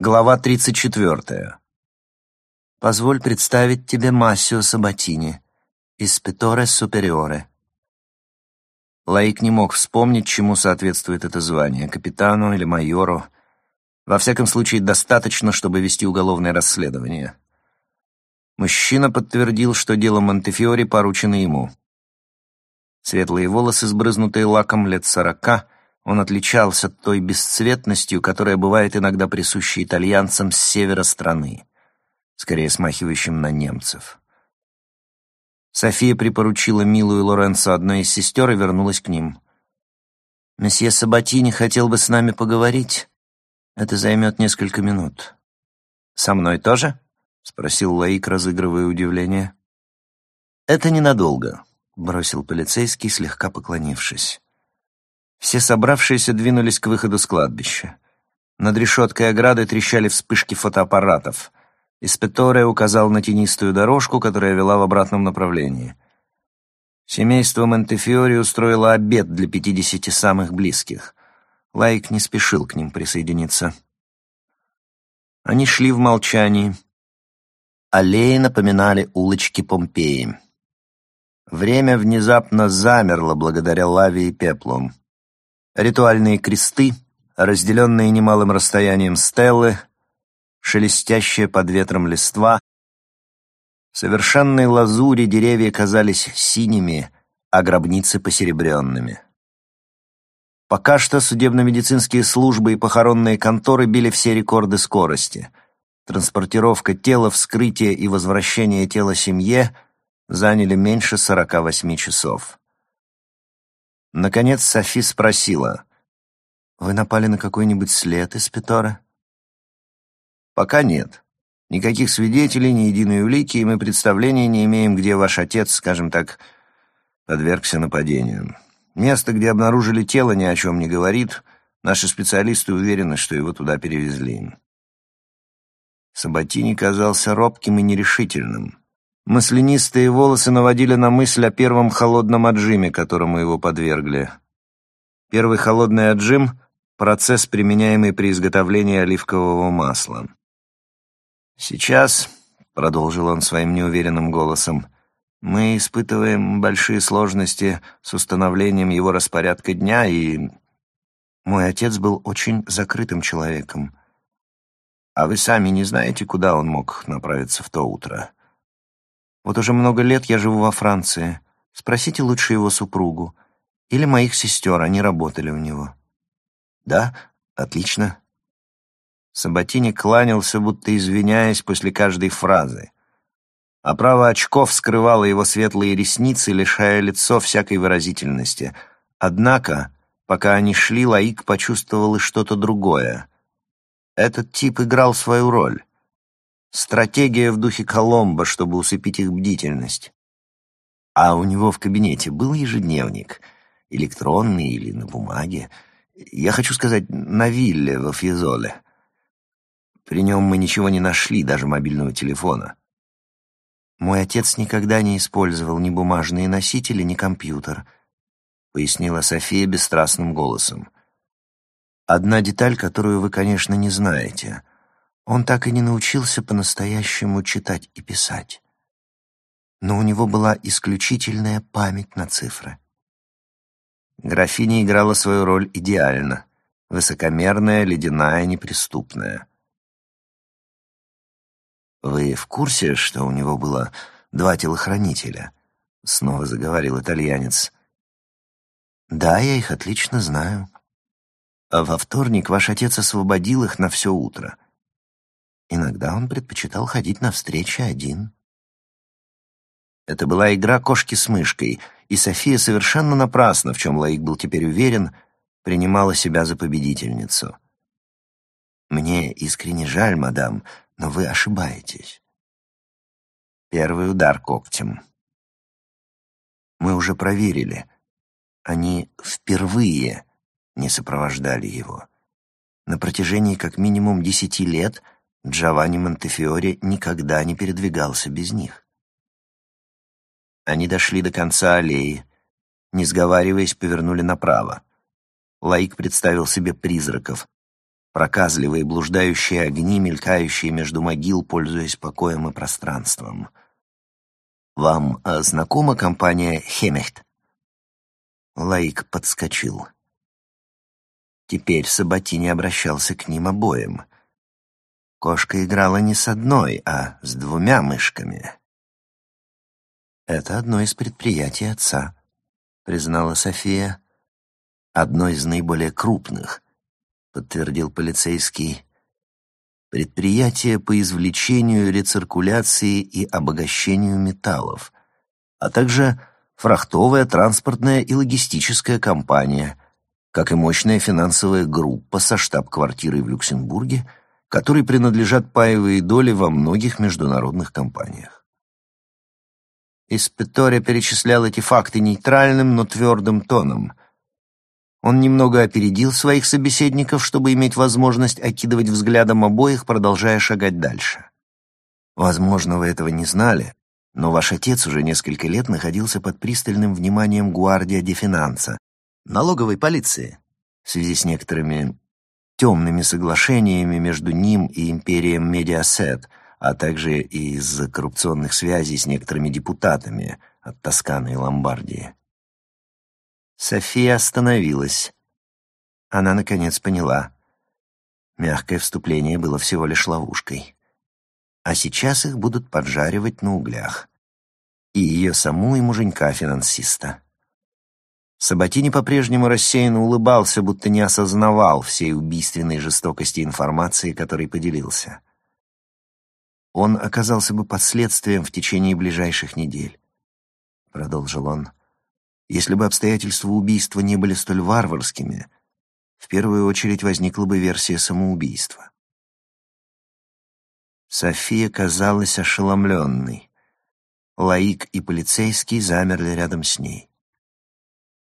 Глава 34. Позволь представить тебе Массио Сабатини из Петоре Супериоре. Лаик не мог вспомнить, чему соответствует это звание — капитану или майору. Во всяком случае, достаточно, чтобы вести уголовное расследование. Мужчина подтвердил, что дело Монтефиори поручено ему. Светлые волосы, сбрызнутые лаком лет сорока — он отличался той бесцветностью, которая бывает иногда присуща итальянцам с севера страны, скорее смахивающим на немцев. София припоручила милую Лоренцо одной из сестер и вернулась к ним. «Месье Сабатини хотел бы с нами поговорить. Это займет несколько минут». «Со мной тоже?» — спросил Лаик, разыгрывая удивление. «Это ненадолго», — бросил полицейский, слегка поклонившись. Все собравшиеся двинулись к выходу с кладбища. Над решеткой ограды трещали вспышки фотоаппаратов. Испеторе указал на тенистую дорожку, которая вела в обратном направлении. Семейство Монтефиори устроило обед для пятидесяти самых близких. Лайк не спешил к ним присоединиться. Они шли в молчании. Аллеи напоминали улочки Помпеи. Время внезапно замерло благодаря лаве и пеплу. Ритуальные кресты, разделенные немалым расстоянием стеллы, шелестящая под ветром листва. В совершенной лазури деревья казались синими, а гробницы посеребренными. Пока что судебно-медицинские службы и похоронные конторы били все рекорды скорости. Транспортировка тела, вскрытие и возвращение тела семье заняли меньше 48 часов. Наконец Софи спросила. «Вы напали на какой-нибудь след из Петора?» «Пока нет. Никаких свидетелей, ни единой улики, и мы представления не имеем, где ваш отец, скажем так, подвергся нападению. Место, где обнаружили тело, ни о чем не говорит. Наши специалисты уверены, что его туда перевезли». Сабатини казался робким и нерешительным. Маслянистые волосы наводили на мысль о первом холодном отжиме, которому его подвергли. Первый холодный отжим — процесс, применяемый при изготовлении оливкового масла. «Сейчас», — продолжил он своим неуверенным голосом, — «мы испытываем большие сложности с установлением его распорядка дня, и мой отец был очень закрытым человеком. А вы сами не знаете, куда он мог направиться в то утро?» Вот уже много лет я живу во Франции. Спросите лучше его супругу. Или моих сестер, они работали у него». «Да? Отлично». Саботини кланялся, будто извиняясь после каждой фразы. Оправа очков скрывала его светлые ресницы, лишая лицо всякой выразительности. Однако, пока они шли, Лаик почувствовал и что-то другое. Этот тип играл свою роль. Стратегия в духе Коломбо, чтобы усыпить их бдительность. А у него в кабинете был ежедневник, электронный или на бумаге. Я хочу сказать, на вилле во Фьезоле. При нем мы ничего не нашли, даже мобильного телефона. Мой отец никогда не использовал ни бумажные носители, ни компьютер, пояснила София бесстрастным голосом. Одна деталь, которую вы, конечно, не знаете. Он так и не научился по-настоящему читать и писать. Но у него была исключительная память на цифры. Графиня играла свою роль идеально. Высокомерная, ледяная, неприступная. «Вы в курсе, что у него было два телохранителя?» — снова заговорил итальянец. «Да, я их отлично знаю. А во вторник ваш отец освободил их на все утро». Иногда он предпочитал ходить на встречи один. Это была игра кошки с мышкой, и София совершенно напрасно, в чем Лаик был теперь уверен, принимала себя за победительницу. «Мне искренне жаль, мадам, но вы ошибаетесь». Первый удар когтем. Мы уже проверили. Они впервые не сопровождали его. На протяжении как минимум десяти лет — Джованни Монтефиори никогда не передвигался без них. Они дошли до конца аллеи, не сговариваясь, повернули направо. Лаик представил себе призраков, проказливые блуждающие огни, мелькающие между могил, пользуясь покоем и пространством. «Вам э, знакома компания Хемехт?» Лаик подскочил. Теперь Саботини обращался к ним обоим. Кошка играла не с одной, а с двумя мышками. «Это одно из предприятий отца», — признала София. «Одно из наиболее крупных», — подтвердил полицейский. «Предприятие по извлечению, рециркуляции и обогащению металлов, а также фрахтовая, транспортная и логистическая компания, как и мощная финансовая группа со штаб-квартирой в Люксембурге, которой принадлежат паевые доли во многих международных компаниях. Испетория перечислял эти факты нейтральным, но твердым тоном. Он немного опередил своих собеседников, чтобы иметь возможность окидывать взглядом обоих, продолжая шагать дальше. Возможно, вы этого не знали, но ваш отец уже несколько лет находился под пристальным вниманием Гуардия ди Финанца, налоговой полиции, в связи с некоторыми темными соглашениями между ним и империем Медиасет, а также из коррупционных связей с некоторыми депутатами от Тосканы и Ломбардии. София остановилась. Она, наконец, поняла. Мягкое вступление было всего лишь ловушкой а сейчас их будут поджаривать на углях. И ее саму, и муженька-финансиста. Саботини по-прежнему рассеянно улыбался, будто не осознавал всей убийственной жестокости информации, которой поделился. Он оказался бы последствием в течение ближайших недель. Продолжил он. Если бы обстоятельства убийства не были столь варварскими, в первую очередь возникла бы версия самоубийства. София казалась ошеломленной. Лаик и полицейский замерли рядом с ней.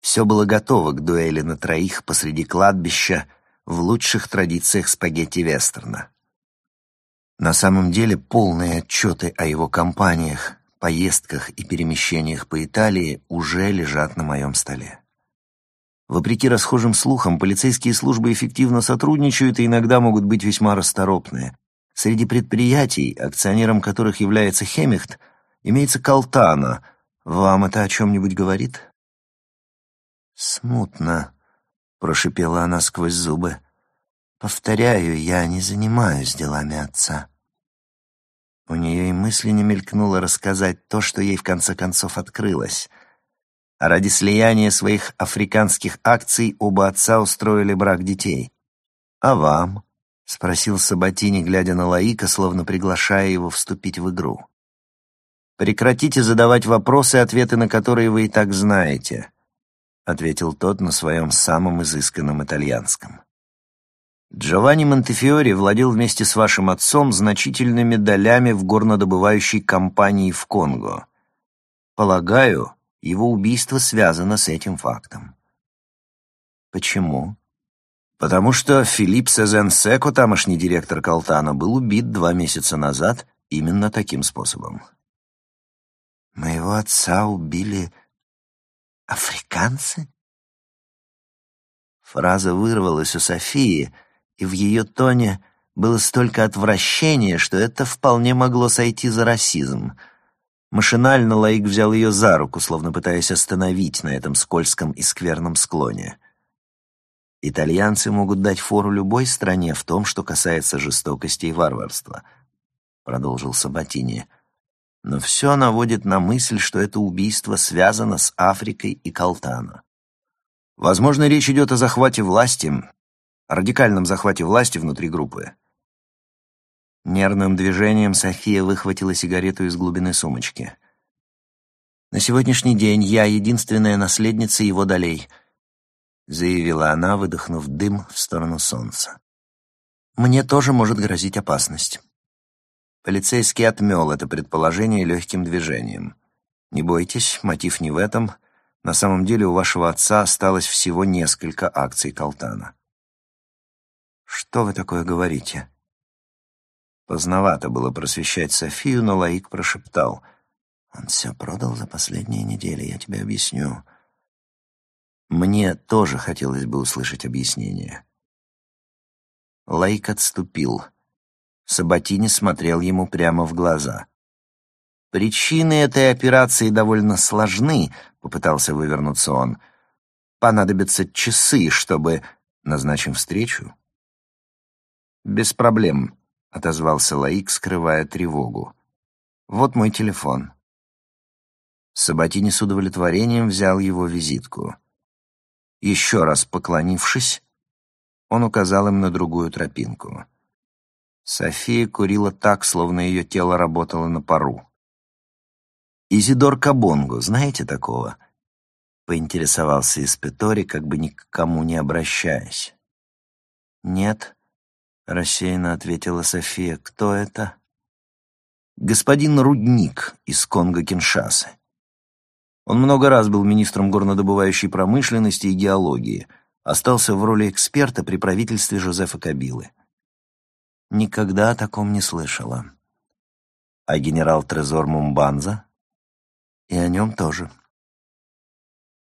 Все было готово к дуэли на троих посреди кладбища в лучших традициях спагетти-вестерна. На самом деле полные отчеты о его компаниях, поездках и перемещениях по Италии уже лежат на моем столе. Вопреки расхожим слухам, полицейские службы эффективно сотрудничают и иногда могут быть весьма расторопные. Среди предприятий, акционером которых является Хемихт, имеется Калтана. Вам это о чем-нибудь говорит? «Смутно», — прошипела она сквозь зубы. «Повторяю, я не занимаюсь делами отца». У нее и мысли не мелькнуло рассказать то, что ей в конце концов открылось. А ради слияния своих африканских акций оба отца устроили брак детей. А вам? — спросил Саботини, глядя на Лаика, словно приглашая его вступить в игру. «Прекратите задавать вопросы, ответы на которые вы и так знаете», — ответил тот на своем самом изысканном итальянском. «Джованни Монтефиори владел вместе с вашим отцом значительными долями в горнодобывающей компании в Конго. Полагаю, его убийство связано с этим фактом». «Почему?» Потому что Филипп Сезен-Секо, тамошний директор Калтана, был убит два месяца назад именно таким способом. «Моего отца убили африканцы?» Фраза вырвалась у Софии, и в ее тоне было столько отвращения, что это вполне могло сойти за расизм. Машинально Лаик взял ее за руку, словно пытаясь остановить на этом скользком и скверном склоне. Итальянцы могут дать фору любой стране в том, что касается жестокости и варварства, продолжил Сабатини. Но все наводит на мысль, что это убийство связано с Африкой и Калтана. Возможно, речь идет о захвате власти, радикальном захвате власти внутри группы. Нервным движением София выхватила сигарету из глубины сумочки. «На сегодняшний день я единственная наследница его долей», заявила она, выдохнув дым в сторону солнца. «Мне тоже может грозить опасность». Полицейский отмел это предположение легким движением. «Не бойтесь, мотив не в этом. На самом деле у вашего отца осталось всего несколько акций Калтана». «Что вы такое говорите?» Поздновато было просвещать Софию, но Лаик прошептал. «Он все продал за последние недели, я тебе объясню. Мне тоже хотелось бы услышать объяснение. Лейк отступил. Сабатини смотрел ему прямо в глаза. «Причины этой операции довольно сложны», — попытался вывернуться он. «Понадобятся часы, чтобы...» «Назначим встречу?» «Без проблем», — отозвался Лаик, скрывая тревогу. «Вот мой телефон». Сабатини с удовлетворением взял его визитку. Еще раз поклонившись, он указал им на другую тропинку. София курила так, словно ее тело работало на пару. «Изидор Кабонго, знаете такого?» Поинтересовался Испетори, как бы ни к кому не обращаясь. «Нет», — рассеянно ответила София. «Кто это?» «Господин Рудник из Конго-Киншасы. Он много раз был министром горнодобывающей промышленности и геологии, остался в роли эксперта при правительстве Жозефа Кабилы. Никогда о таком не слышала. А генерал Трезор Мумбанза? И о нем тоже.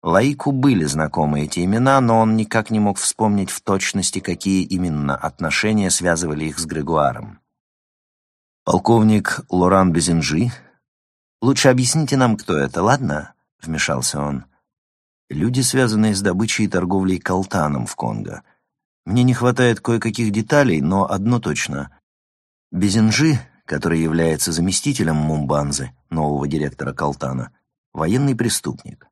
Лаику были знакомы эти имена, но он никак не мог вспомнить в точности, какие именно отношения связывали их с Грегуаром. «Полковник Лоран Безинжи? Лучше объясните нам, кто это, ладно?» — вмешался он. «Люди, связанные с добычей и торговлей колтаном в Конго. Мне не хватает кое-каких деталей, но одно точно. Безинжи который является заместителем Мумбанзы, нового директора Калтана, военный преступник.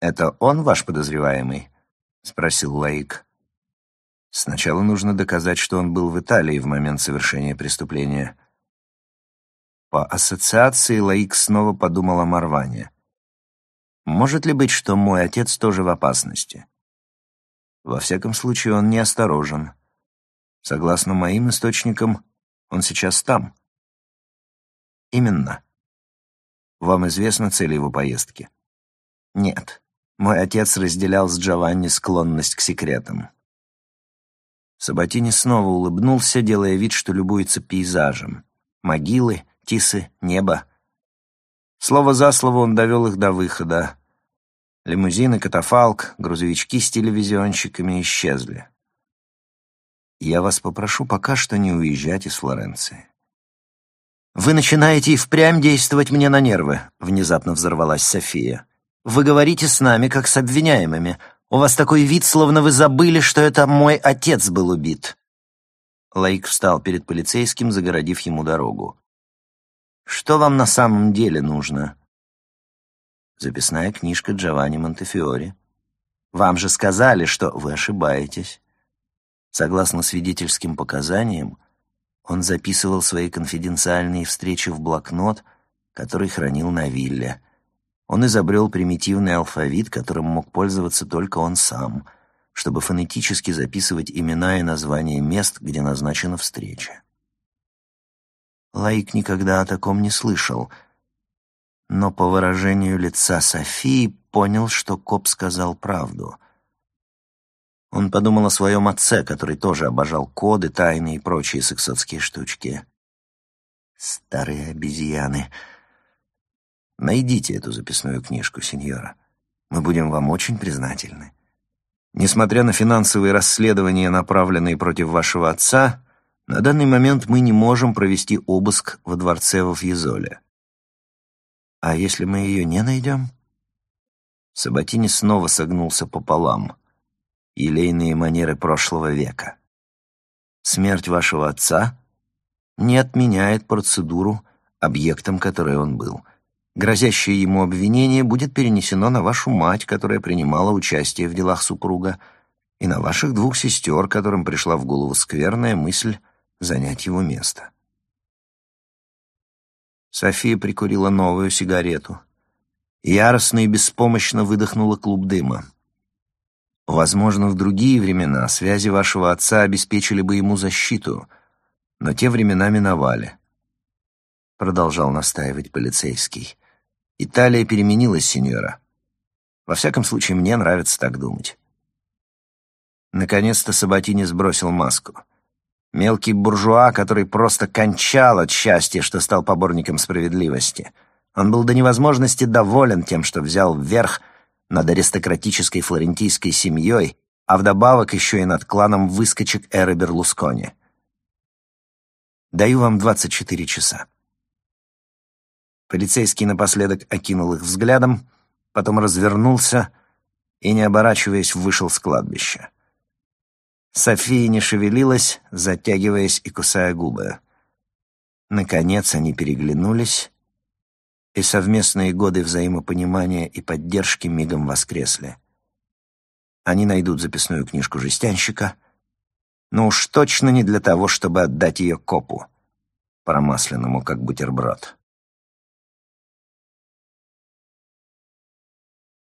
«Это он ваш подозреваемый?» — спросил Лаик. «Сначала нужно доказать, что он был в Италии в момент совершения преступления». По ассоциации Лаик снова подумал о Марване. «Может ли быть, что мой отец тоже в опасности?» Во всяком случае, он неосторожен. Согласно моим источникам, он сейчас там. Именно. Вам известна цель его поездки? Нет. Мой отец разделял с Джованни склонность к секретам. Сабатини снова улыбнулся, делая вид, что любуется пейзажем. Могилы, тисы, небо. Слово за слово он довел их до выхода. Лимузины, катафалк, грузовички с телевизионщиками исчезли. Я вас попрошу пока что не уезжать из Флоренции. «Вы начинаете и впрямь действовать мне на нервы», — внезапно взорвалась София. «Вы говорите с нами, как с обвиняемыми. У вас такой вид, словно вы забыли, что это мой отец был убит». Лейк встал перед полицейским, загородив ему дорогу. «Что вам на самом деле нужно?» «Записная книжка Джованни Монтефиори. Вам же сказали, что вы ошибаетесь. Согласно свидетельским показаниям, он записывал свои конфиденциальные встречи в блокнот, который хранил на вилле. Он изобрел примитивный алфавит, которым мог пользоваться только он сам, чтобы фонетически записывать имена и названия мест, где назначена встреча. Лаик никогда о таком не слышал, но по выражению лица Софии понял, что коп сказал правду — он подумал о своем отце, который тоже обожал коды, тайны и прочие сексотские штучки. Старые обезьяны. Найдите эту записную книжку, сеньора. Мы будем вам очень признательны. Несмотря на финансовые расследования, направленные против вашего отца, на данный момент мы не можем провести обыск во дворце во Фьезоле. А если мы ее не найдем? Сабатини снова согнулся пополам елейные манеры прошлого века. Смерть вашего отца не отменяет процедуру, объектом которой он был. Грозящее ему обвинение будет перенесено на вашу мать, которая принимала участие в делах супруга, и на ваших двух сестер, которым пришла в голову скверная мысль занять его место. София прикурила новую сигарету. Яростно и беспомощно выдохнула клуб дыма. Возможно, в другие времена связи вашего отца обеспечили бы ему защиту, но те времена миновали. Продолжал настаивать полицейский. Италия переменилась, сеньора. Во всяком случае, мне нравится так думать. Наконец-то Сабатини сбросил маску. Мелкий буржуа, который просто кончал от счастья, что стал поборником справедливости. Он был до невозможности доволен тем, что взял вверх над аристократической флорентийской семьей, а вдобавок еще и над кланом выскочек эры Берлускони. Даю вам 24 часа. Полицейский напоследок окинул их взглядом, потом развернулся и, не оборачиваясь, вышел с кладбища. София не шевелилась, затягиваясь и кусая губы. Наконец они переглянулись, и совместные годы взаимопонимания и поддержки мигом воскресли. Они найдут записную книжку жестянщика, но уж точно не для того, чтобы отдать ее копу, промасленному как бутерброд.